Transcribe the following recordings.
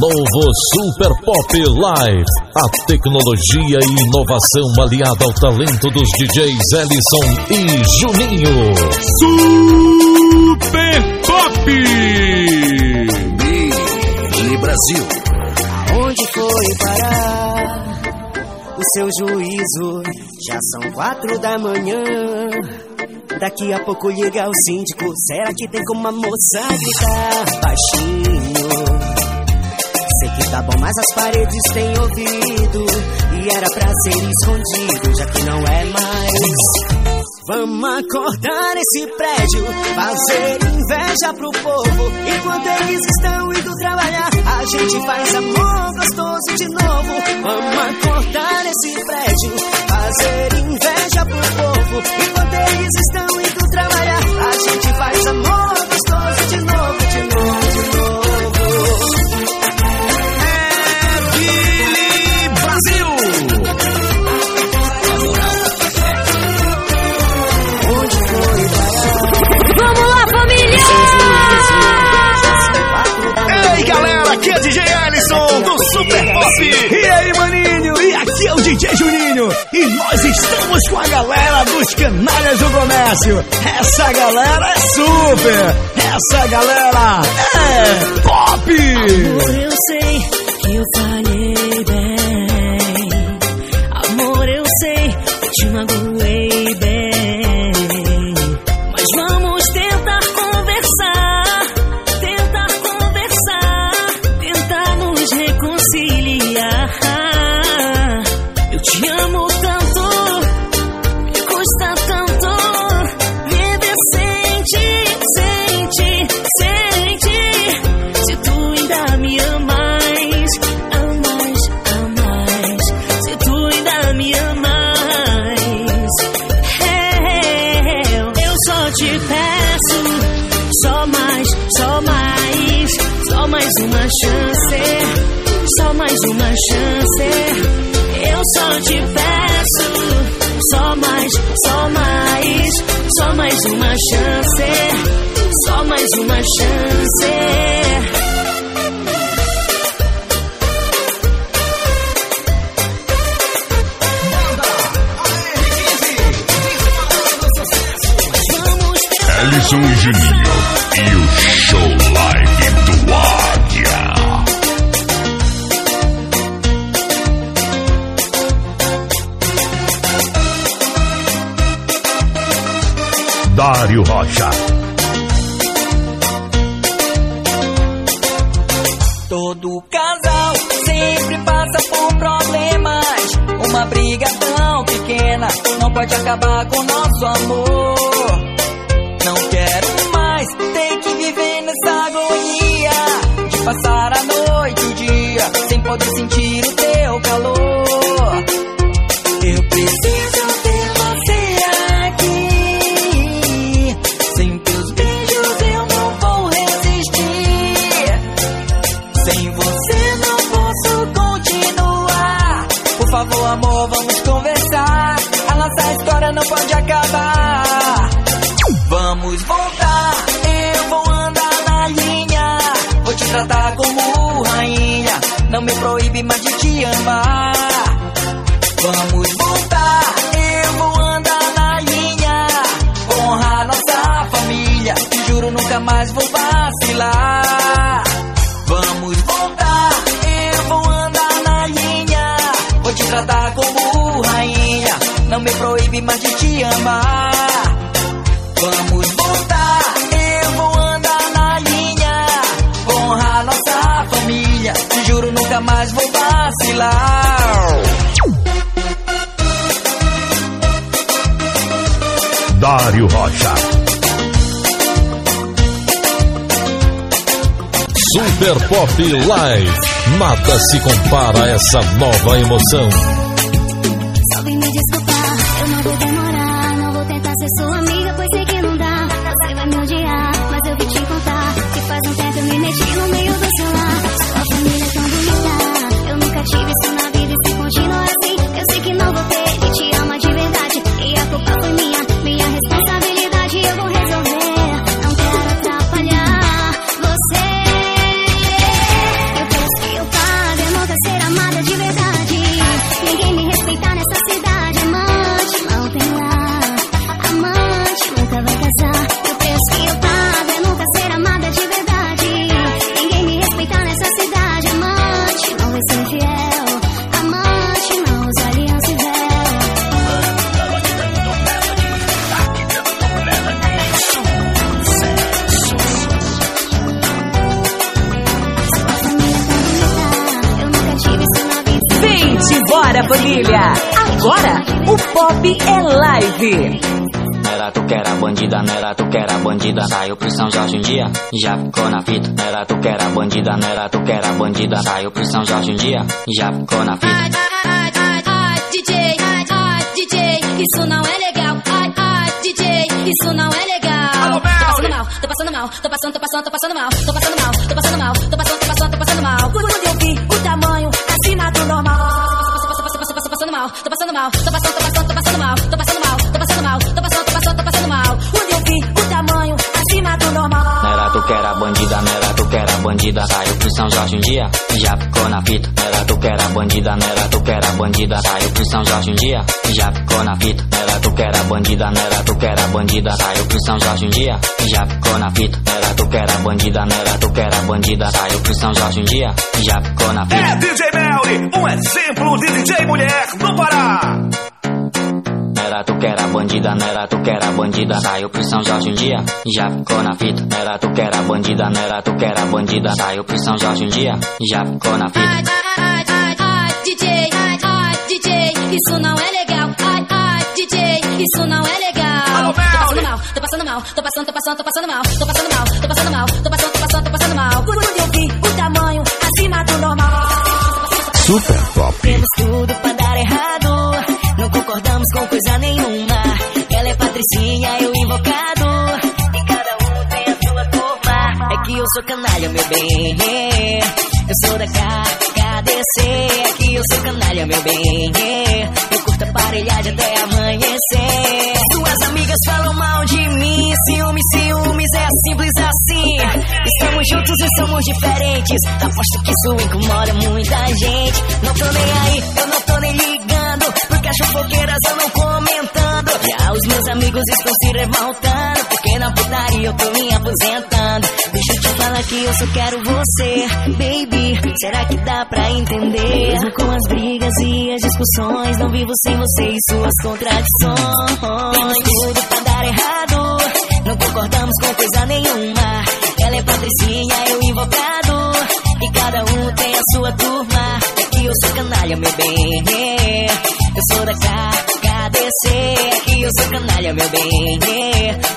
Novo Super Pop Live. A tecnologia e inovação aliada ao talento dos DJs Ellison e Juninho. Super Pop! E Brasil. Onde foi parar o seu juízo? Já são quatro da manhã. Daqui a pouco liga o síndico. Será que tem como a moça gritar baixinho? Que tá bom, mas as paredes têm ouvido. E era pra ser escondido, já que não é mais. Vamos acordar esse prédio, fazer inveja pro povo. Enquanto eles estão indo trabalhar, a gente faz amor gostoso de novo. Vamos acordar esse prédio, fazer inveja pro povo. Enquanto eles estão indo trabalhar, a gente faz amor gostoso de novo, de novo. Com a galera dos canalhas do comércio. Essa galera é super. Essa galera é pop. Amor, eu sei que eu falhei mais uma chance, só mais uma chance. Eu só te peço, só mais, só mais, só mais uma chance, só mais uma chance. Ellison e Juninho. E o Dário Rocha. Todo casal sempre passa por problemas. Uma briga tão pequena não pode acabar com nosso amor. Não quero mais ter que viver nessa agonia de passar a noite e o dia sem poder sentir Vamos voltar, eu vou andar na linha. Honrar nossa família. Te juro, nunca mais vou vacilar. Dário Rocha. Super Pop Live. Nada se compara a essa nova emoção. Bora família! Agora o pop é live. Era tu que era bandida, não era tu que era bandida. Saiu pro São Jorge um dia, já ficou na fita. Era tu que era bandida, não era tu que era bandida. Saiu pro São Jorge um dia, já ficou na fita. Ai, ai, ai, ai, DJ, ai, ai, DJ, isso não é legal. Ai, ai, DJ, isso não é legal. Tô passando mal, tô passando mal, tô passando, tô passando, tô passando mal, tô passando mal, tô passando mal, tô passando, mal, tô passando mal, tô passando, tô passando, tô passando mal, tô passando mal, tô passando mal, tô passando, tô passando, tô passando mal. Quando eu vi o tamanho acima do normal. Era tu que era bandida, bandida. Saiu pro São Jorge um dia, já ficou na fita. Era tu que era bandida, não era tu que era bandida. Saiu pro São Jorge um dia, já ficou na fita. Era tu que era bandida, não era tu que era bandida. Saiu pro São Jorge um dia, já ficou na fita. Era tu que era bandida, não era tu que era bandida. Saiu pro São Jorge um dia, já ficou na fita. É DJ Melly, um exemplo de DJ mulher no Pará. Que era bandida, não era tu que era bandida. Saiu pro São Jorge um dia, já ficou na fita. Não era tu que era bandida, não era tu que era bandida. Saiu pro São Jorge um dia, já ficou na fita. Ai, ai, ai, ai, DJ, ai, ai, DJ, isso não é legal. Ai, ai, DJ, isso não é legal. Tô passando mal, tô passando mal, tô passando, tô passando, tô passando mal, tô passando mal, tô passando mal, tô passando, tô passando, tô passando mal. Quando eu vi o tamanho acima do normal. Super Pop. Temos tudo pra dar errado. Coisa nenhuma. Ela é patricinha, eu invocado. E cada um tem a sua turma. É que eu sou canalha, meu bem. Eu sou da KDC. É que eu sou canalha, meu bem. Eu curto aparelhagem até amanhecer. Suas amigas falam mal de mim. Ciúmes, ciúmes, é simples assim. Estamos juntos e somos diferentes. Aposto que isso incomoda muita gente. Não tô nem aí, eu não tô nem ligando. As fofoqueiras andam comentando. Já os meus amigos estão se revoltando. Porque na putaria eu tô me aposentando. Deixa eu te falar que eu só quero você, baby. Será que dá pra entender? Mesmo com as brigas e as discussões, não vivo sem você e suas contradições. Temos tudo pra dar errado. Não concordamos com coisa nenhuma. Ela é patricinha, eu invocado. E cada um tem a sua turma. Que eu sou canalha, meu bem. Eu sou da KDC. É que eu sou canalha, meu bem.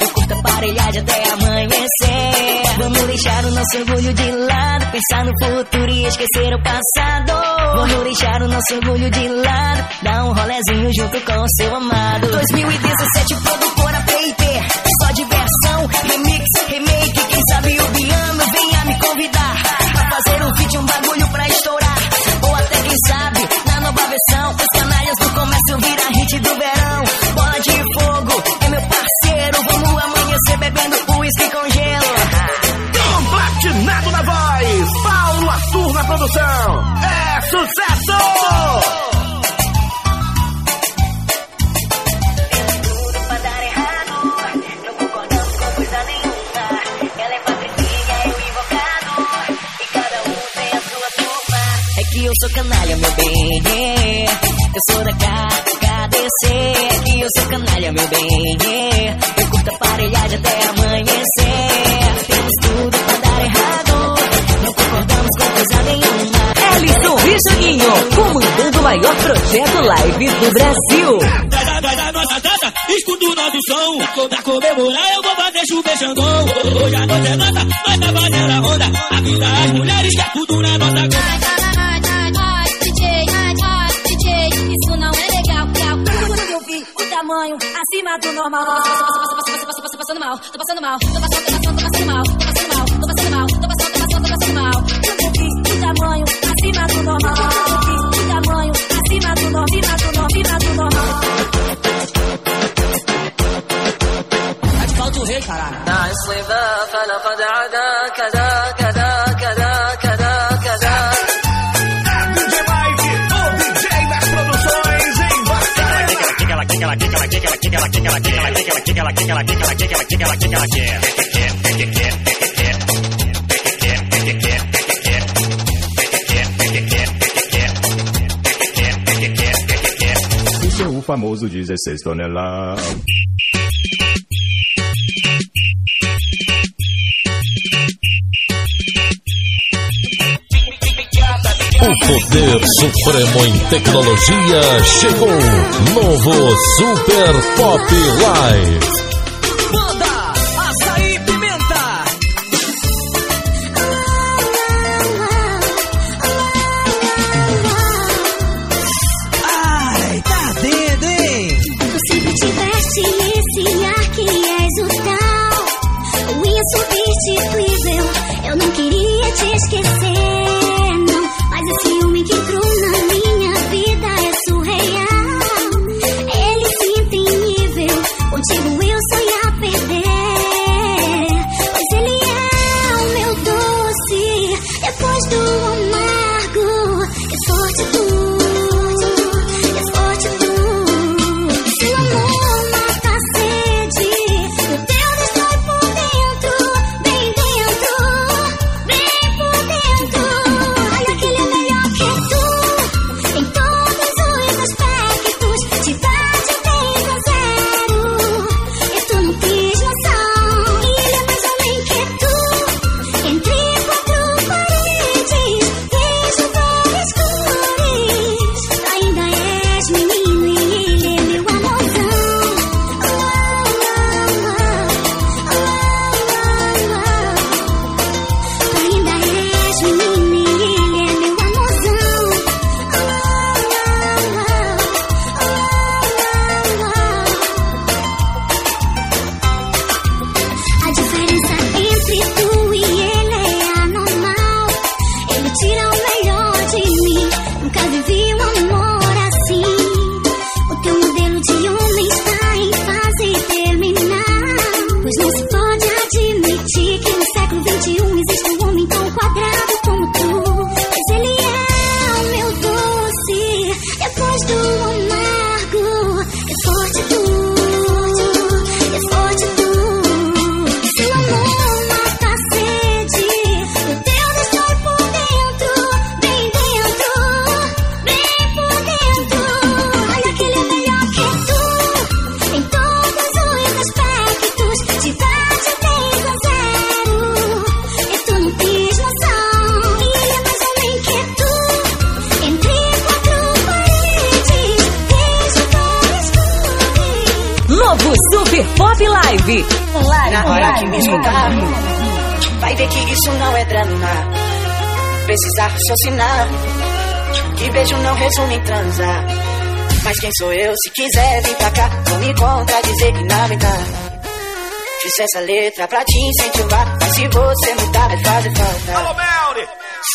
Eu curto aparelhagem até amanhecer. Vamos deixar o nosso orgulho de lado. Pensar no futuro e esquecer o passado. Vamos deixar o nosso orgulho de lado. Dar um rolezinho junto com o seu amado. 2017, produtora PIP. Só diversão, remix, remake. Quem sabe o Biano venha me convidar. Pra fazer um vídeo, um bagulho pra estourar. Ou até quem sabe, É que eu sou canalha, meu bem. Eu sou da KDC. Que eu sou canalha, meu bem. Eu curto aparelhagem até amanhecer. Coisa nenhuma. Ellison e Juninho, comandando o maior projeto live do Brasil. Dada, dada, nossa data, escuta o nosso som. Pra comemorar eu vou fazer chuvejandão. Hoje a noite é nossa, nós tá fazendo a onda. Avisa as mulheres que é tudo na nossa conta. Isso não é legal. eu vi o tamanho acima do normal. Tô passando mal, tô passando mal, tô passando, tô passando, tô passando mal, tô passando mal, em Barcarena. Esse é o famoso 16 toneladas. Supremo em tecnologia chegou. Novo Super Pop Live. Banda Açaí Pimenta. Ai, tá dentro, hein? Tu sempre tiveste esse ar que és o tal O insubstituível Eu não queria te esquecer, vai ver que isso não é drama. Precisa raciocinar, que beijo não resume em transar. Mas quem sou eu? Se quiser vir pra cá, vou me contradizer que na verdade. Fiz essa letra pra te incentivar, mas se você mudar vai fazer falta.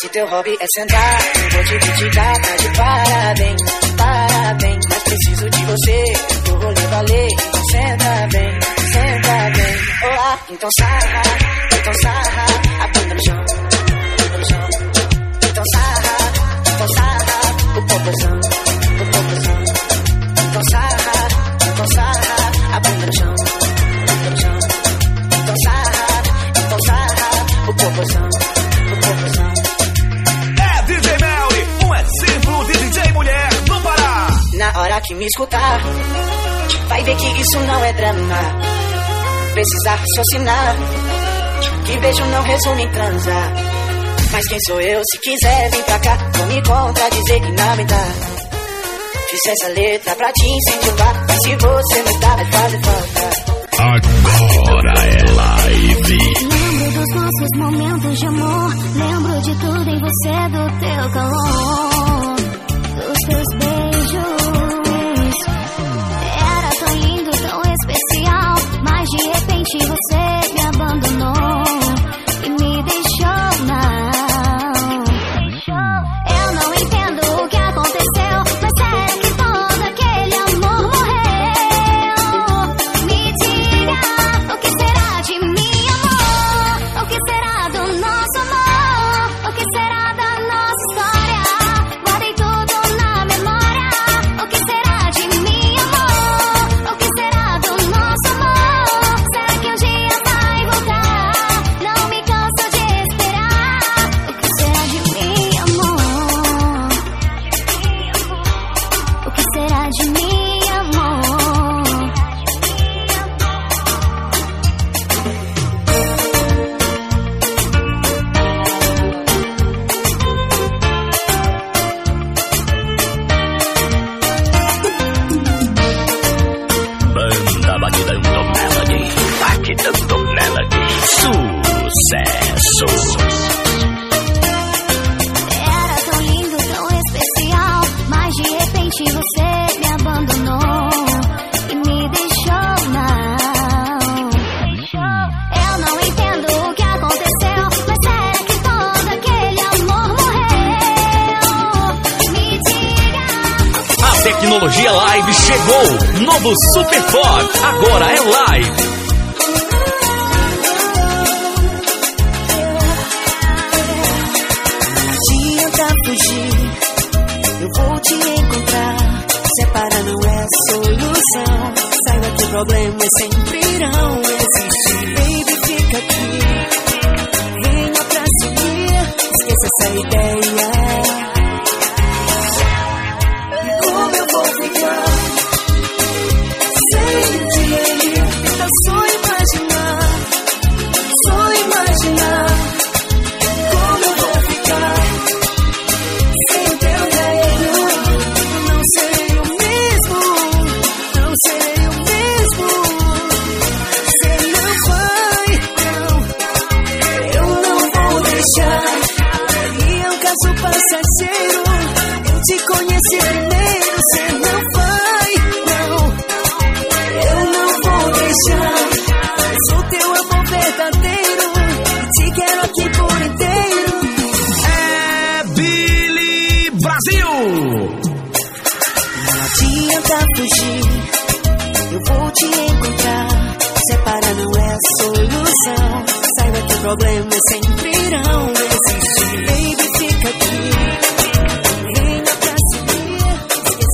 Se teu hobby é sentar, eu vou te criticar, tá de parabéns, parabéns. Mas preciso de você, eu vou lhe valer. Então senta bem, senta bem. Olá, então sarra, então sarra, a bunda no chão, no chão. Então sarra, então sarra, o popozão, o popozão. Então sarra, então sarra, a bunda no chão, no chão. Então sarra, então sarra, o popozão, o. É DJ Melly, um exemplo de DJ mulher no Pará. Na hora que me escutar, vai ver que isso não é drama. Precisa raciocinar, que beijo não resume em transar. Mas quem sou eu? Se quiser vir pra cá, vou me contradizer que na verdade. Fiz essa letra pra te incentivar, mas se você mudar vai fazer falta. Agora é live. Lembro dos nossos momentos de amor. Lembro de tudo em você, do teu calor, dos teus beijos. Tecnologia Live chegou. Novo Super Ford. Agora é live. Não adianta fugir, eu vou te encontrar. Separar não é problemas sempre irão existir. Baby, fica aqui. Venha pra seguir. Esqueça essa ideia. Te conheci primeiro, você não vai, não, eu não vou deixar. Sou teu amor verdadeiro, te quero aqui por inteiro. É Billy Brasil! Não adianta fugir, eu vou te encontrar. Separar não é a solução. Saiba que problemas sempre irão existir.